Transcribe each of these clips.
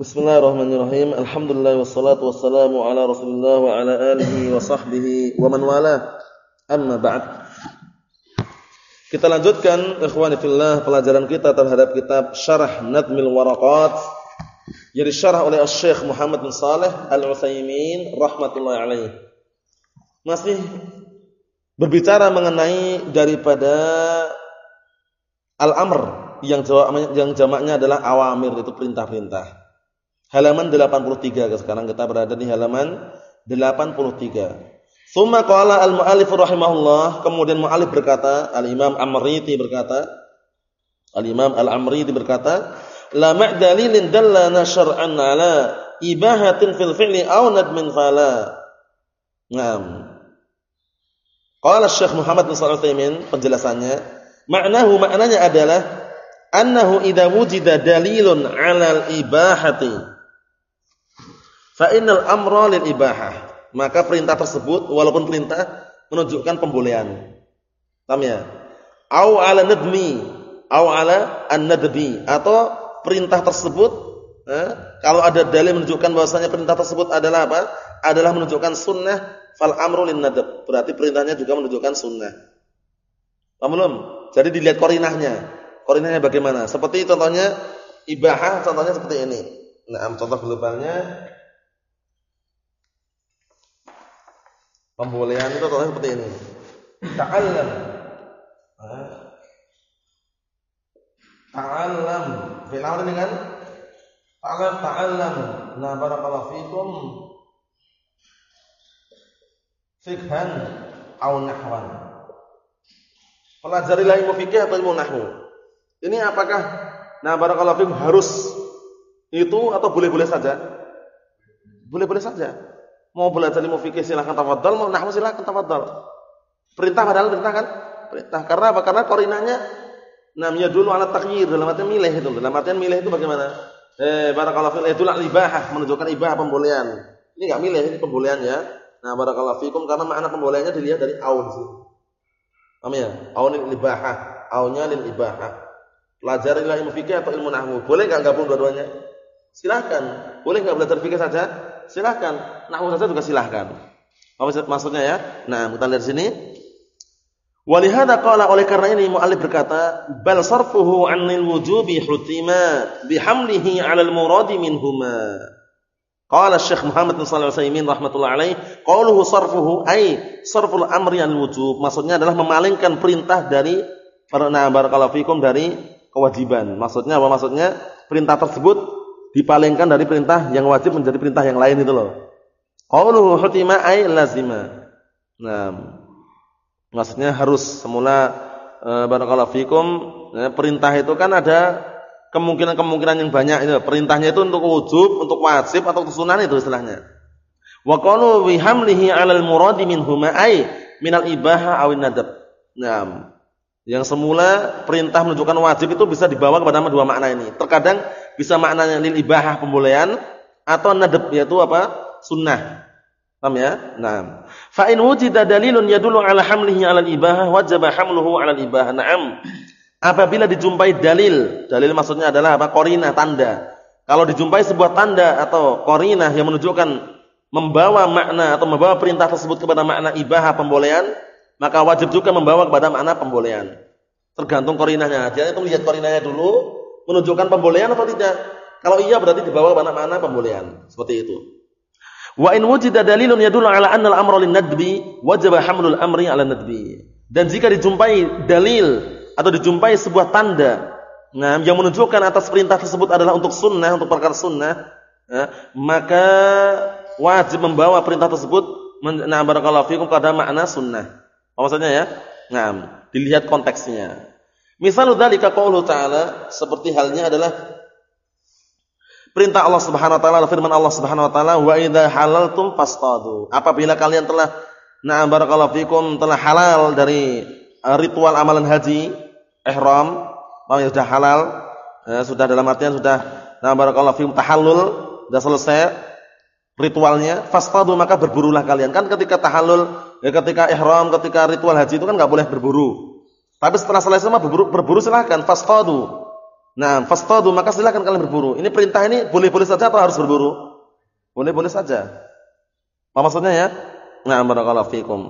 Bismillahirrahmanirrahim. Alhamdulillah wassalatu wassalamu ala Rasulillah wa ala alihi wa sahbihi wa man wala. Amma ba'd. Kita lanjutkan ikhwani fillah pelajaran kita terhadap kitab Syarah Nadmil Waraqat yang disyarah oleh Syekh Muhammad bin Saleh Al-Utsaimin rahimatullah alaih. Masih berbicara mengenai daripada al-amr yang yang jamaknya adalah awamir itu perintah-perintah halaman 83 sekarang kita berada di halaman 83 Summa qala al-mu'allif rahimahullah kemudian mu'allif berkata al-imam Amriti berkata al-imam al-Amriti berkata la ma'dalilin dallana syar'an ala ibahatin fil fi'li aw nadmin fala. Naam. Qala Syekh Muhammad bin Shalih penjelasannya maknahu maknanya adalah annahu idza wujida dalilun 'alal ibahati Fa innal amra ibahah. Maka perintah tersebut walaupun perintah menunjukkan pembolehan. Paham ya? Au ala nadmi, au ala an-nadbi atau perintah tersebut eh, kalau ada dalil menunjukkan bahwasanya perintah tersebut adalah apa? Adalah menunjukkan sunnah fal amru lin nadb. Berarti perintahnya juga menunjukkan sunnah. Paham belum? Jadi dilihat korinahnya. Korinahnya bagaimana? Seperti contohnya ibahah contohnya seperti ini. Nah, contoh globalnya Pembolehan itu contohnya seperti ini. Ta'allam. Ta'allam. Fi'il amr ini kan? Ta'allam ta'allam. Nah, barakallahu fikum. Fikhan au nahwan. Pelajarilah ilmu fikih atau ilmu nahwu. Ini apakah nah barakallahu fikum harus itu atau boleh-boleh saja? Boleh-boleh saja. Mau belajar ilmu fikih silahkan tafadhal, mau nahwu silahkan tafadhal. Perintah padahal perintah kan? Perintah. Karena apa? Karena korinanya namanya dulu alat takyir dalam artian milih itu. Dalam artian milih itu bagaimana? Eh, barakallahu fiikum itu ibahah, menunjukkan ibahah pembolehan. Ini enggak milih ini pembolehan ya. Nah, barakallahu fiikum karena makna pembolehannya dilihat dari aun sih. Paham ya? Aun lil ibahah, aunnya lil ibahah. Pelajarilah ilmu fikih atau ilmu nahwu. Boleh enggak gabung dua-duanya? Silahkan. Boleh enggak belajar fikih saja? Silahkan. Nahwu saja juga silahkan. Apa maksudnya ya? Nah, kita lihat sini. Walihada qala oleh karena ini muallif berkata, bal sarfuhu 'anil wujubi hutima bihamlihi 'ala al-muradi minhuma. Qala Syekh Muhammad bin Shalih Al-Utsaimin rahimatullah alaih, qauluhu sarfuhu ay sarful amri 'anil wujub. Maksudnya adalah memalingkan perintah dari nah barakallahu fikum dari kewajiban. Maksudnya apa maksudnya? Perintah tersebut dipalingkan dari perintah yang wajib menjadi perintah yang lain itu loh. Qauluhu hutima ay lazima. Nah, maksudnya harus semula e, barakallahu fikum ya, perintah itu kan ada kemungkinan-kemungkinan yang banyak itu. Perintahnya itu untuk wujub, untuk wajib atau untuk sunnah itu istilahnya. Wa qalu bi hamlihi 'alal muradi minhuma ay minal ibaha awin nadab. Nah, yang semula perintah menunjukkan wajib itu bisa dibawa kepada dua makna ini. Terkadang bisa maknanya lil ibahah pembolehan atau nadab yaitu apa? Sunnah. Paham ya? Naam. Fa in wujida dalilun yadullu ala hamlihi ala ibahah wajaba hamluhu ala ibahah. Naam. Apabila dijumpai dalil, dalil maksudnya adalah apa? Qarinah, tanda. Kalau dijumpai sebuah tanda atau qarinah yang menunjukkan membawa makna atau membawa perintah tersebut kepada makna ibahah pembolehan, maka wajib juga membawa kepada makna pembolehan. Tergantung qarinahnya. Jadi itu lihat qarinahnya dulu, menunjukkan pembolehan atau tidak? Kalau iya berarti dibawa mana-mana pembolehan. Seperti itu. Wa in wujida dalilun yadullu ala anna al-amra lin-nadbi wajib hamlul amri ala nadbi. Dan jika dijumpai dalil atau dijumpai sebuah tanda nah, yang menunjukkan atas perintah tersebut adalah untuk sunnah, untuk perkara sunnah, ya, maka wajib membawa perintah tersebut nah barakallahu fikum pada makna sunnah. Apa maksudnya ya? Nah, dilihat konteksnya. Misal dzalika qaulu ta'ala seperti halnya adalah perintah Allah Subhanahu wa taala firman Allah Subhanahu wa taala wa idza halaltum fastadu. Apabila kalian telah na'am barakallahu fikum telah halal dari uh, ritual amalan haji ihram, mau sudah halal, ya, sudah dalam artian sudah na'am barakallahu fikum tahallul, sudah selesai ritualnya, fastadu maka berburulah kalian. Kan ketika tahallul, ya ketika ihram, ketika ritual haji itu kan enggak boleh berburu. Tapi setelah selesai semua berburu, berburu silahkan fastadu. Nah, fastadu maka silakan kalian berburu. Ini perintah ini boleh-boleh saja atau harus berburu? Boleh-boleh saja. Apa maksudnya ya? Nah, barakallahu fikum.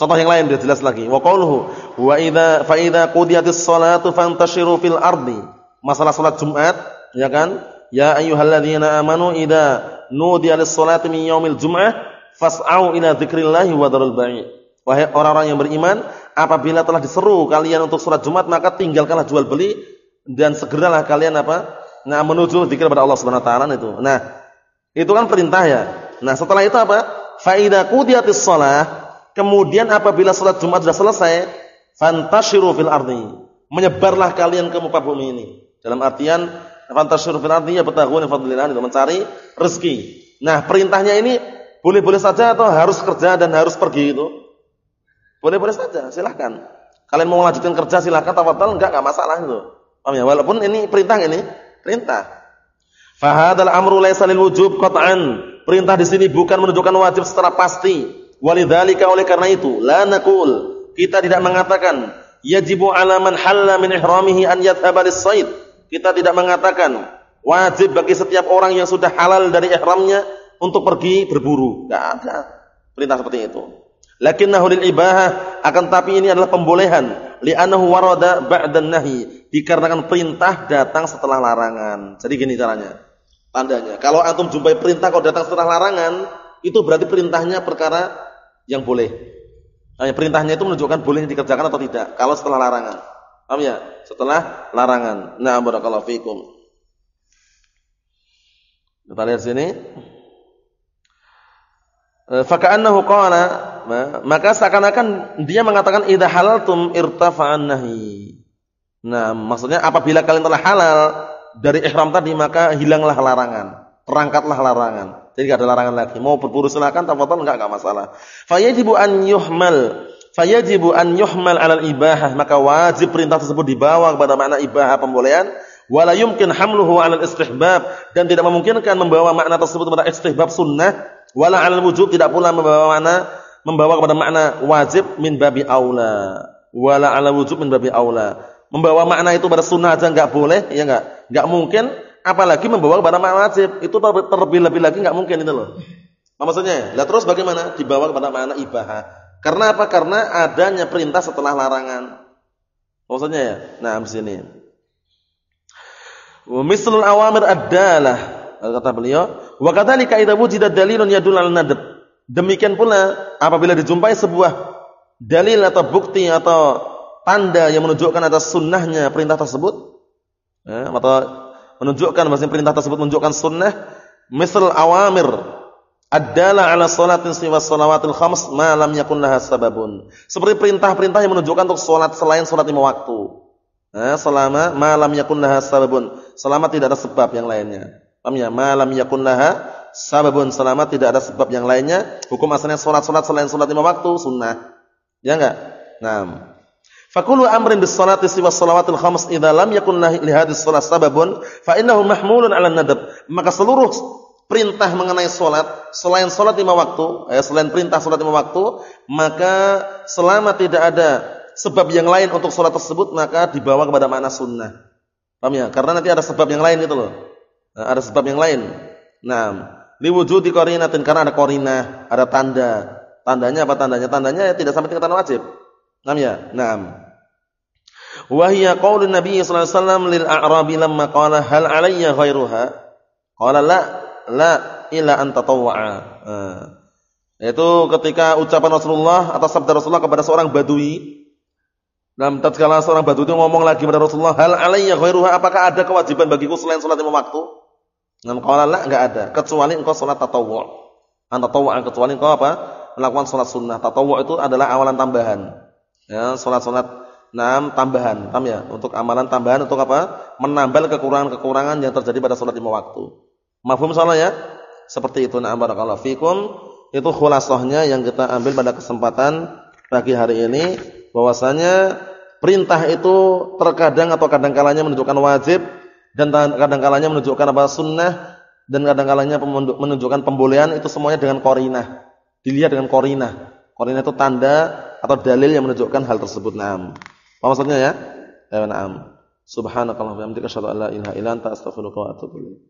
Contoh yang lain biar jelas lagi. Wa qauluhu wa idza fa idza qudiyatis salatu fantashiru fil ardi. Masalah salat Jumat, ya kan? Ya ayyuhalladzina amanu idza nudiya lis-salati min yaumil jum'ah fas'au ila dzikrillahi wa dzarul bai'. Wahai orang-orang yang beriman, apabila telah diseru kalian untuk salat Jumat maka tinggalkanlah jual beli dan segeralah kalian apa? Nah, menuju zikir kepada Allah Subhanahu wa taala itu. Nah, itu kan perintah ya. Nah, setelah itu apa? Fa idza qudiyatis shalah, kemudian apabila salat Jumat sudah selesai, fantashiru fil ardi. Menyebarlah kalian ke muka bumi ini. Dalam artian fantashiru fil ardi ya betaghuna fadlillah itu mencari rezeki. Nah, perintahnya ini boleh-boleh saja atau harus kerja dan harus pergi itu? Boleh-boleh saja, silahkan. Kalian mau melanjutkan kerja silahkan, tafadhal enggak enggak masalah itu. Paham ya? Walaupun ini perintah ini, perintah. Fahadal amru laisa lil wujub qat'an. Perintah di sini bukan menunjukkan wajib secara pasti. Walidzalika oleh karena itu, la naqul, kita tidak mengatakan yajibu 'ala man halla min ihramihi an yadhhaba lis-sayd. Kita tidak mengatakan wajib bagi setiap orang yang sudah halal dari ihramnya untuk pergi berburu. Enggak ada perintah seperti itu. Lakinnahu lil ibahah akan tapi ini adalah pembolehan li'annahu warada ba'dan nahi dikarenakan perintah datang setelah larangan. Jadi gini caranya. Tandanya, kalau antum jumpai perintah kalau datang setelah larangan, itu berarti perintahnya perkara yang boleh. Nah, perintahnya itu menunjukkan boleh dikerjakan atau tidak kalau setelah larangan. Paham ya? Setelah larangan. Nah, barakallahu fikum. Kita lihat sini. Eh, faka'annahu qala maka seakan-akan dia mengatakan idza halaltum irtafa'an nahi. Nah, maksudnya apabila kalian telah halal dari ihram tadi maka hilanglah larangan, terangkatlah larangan. Jadi enggak ada larangan lagi. Mau berburu silakan, tafadhol enggak enggak masalah. Fayajibu an yuhmal fayajibu an yuhmal 'alal ibahah, maka wajib perintah tersebut dibawa kepada makna ibahah pembolehan wala yumkin hamluhu 'alal istihbab dan tidak memungkinkan membawa makna tersebut kepada istihbab sunnah Wala 'alal wujub tidak pula membawa makna membawa kepada makna wajib min babi aula. Wala 'alal wujub min babi aula. Membawa makna itu pada sunnah aja enggak boleh, ya enggak? Enggak mungkin apalagi membawa kepada makna wajib. Itu terlebih-lebih lagi enggak mungkin itu loh. Apa maksudnya? Lah terus bagaimana? Dibawa kepada makna ibahah. Karena apa? Karena adanya perintah setelah larangan. Maksudnya ya? Nah, di sini. Wa mislul awamir adalah kata beliau, wa kadzalika idza wujida dalilun yadul al nadab. Demikian pula apabila dijumpai sebuah dalil atau bukti atau tanda yang menunjukkan atas sunnahnya perintah tersebut ya, atau menunjukkan bahwa perintah tersebut menunjukkan sunnah misal awamir adalah ala salatin siwa salawatil khams ma lam yakun laha sababun. Seperti perintah-perintah yang menunjukkan untuk salat selain salat lima waktu. Ya, selama ma lam yakun laha sababun. Selama tidak ada sebab yang lainnya Paham ya? Malam yakun laha sababun selamat tidak ada sebab yang lainnya. Hukum asalnya salat-salat selain salat lima waktu sunnah. Ya enggak? Naam. Fakulu amrin bis salati siwa salawatil khams idza lam yakun li hadhihi shalah sababun fa innahu mahmulun 'ala nadab. Maka seluruh perintah mengenai salat selain salat lima waktu, eh, selain perintah salat lima waktu, maka selama tidak ada sebab yang lain untuk salat tersebut maka dibawa kepada makna sunnah. Paham ya? Karena nanti ada sebab yang lain itu loh. Nah, ada sebab yang lain. Nah, liwujudi qarinatin karena ada qarinah, ada tanda. Tandanya apa tandanya? Tandanya ya tidak sampai tingkatan wajib. Naam ya? Naam. Wa hiya qaulun Nabi sallallahu alaihi wasallam lil a'rabi lamma qala hal alayya ghairuha? Qala la la illa an tatawwa'a. Nah, itu ketika ucapan Rasulullah atau sabda Rasulullah kepada seorang badui Nah, tatkala seorang badui itu ngomong lagi kepada Rasulullah, "Hal alayya ghairuha? Apakah ada kewajiban bagiku selain salat lima waktu?" Nah, qala la, enggak ada, kecuali engkau salat tatawwu'. An tatawwu' kecuali engkau apa? Melakukan salat sunnah. Tatawwu' itu adalah amalan tambahan. Ya, salat-salat enam tambahan, paham ya? Untuk amalan tambahan untuk apa? Menambal kekurangan-kekurangan yang terjadi pada salat lima waktu. Mafhum salah ya? Seperti itu. Nah, barakallahu fikum. Itu khulasahnya yang kita ambil pada kesempatan pagi hari ini bahwasanya perintah itu terkadang atau kadang-kalanya menunjukkan wajib dan kadang-kalanya menunjukkan apa sunnah dan kadang-kalanya menunjukkan pembolehan itu semuanya dengan korinah. Dilihat dengan korinah. Korinah itu tanda atau dalil yang menunjukkan hal tersebut. Naam. Apa maksudnya ya? Ya, naam. Subhanakallahumma wa bihamdika asyhadu an la ilaha illa anta astaghfiruka wa atubu ilaik.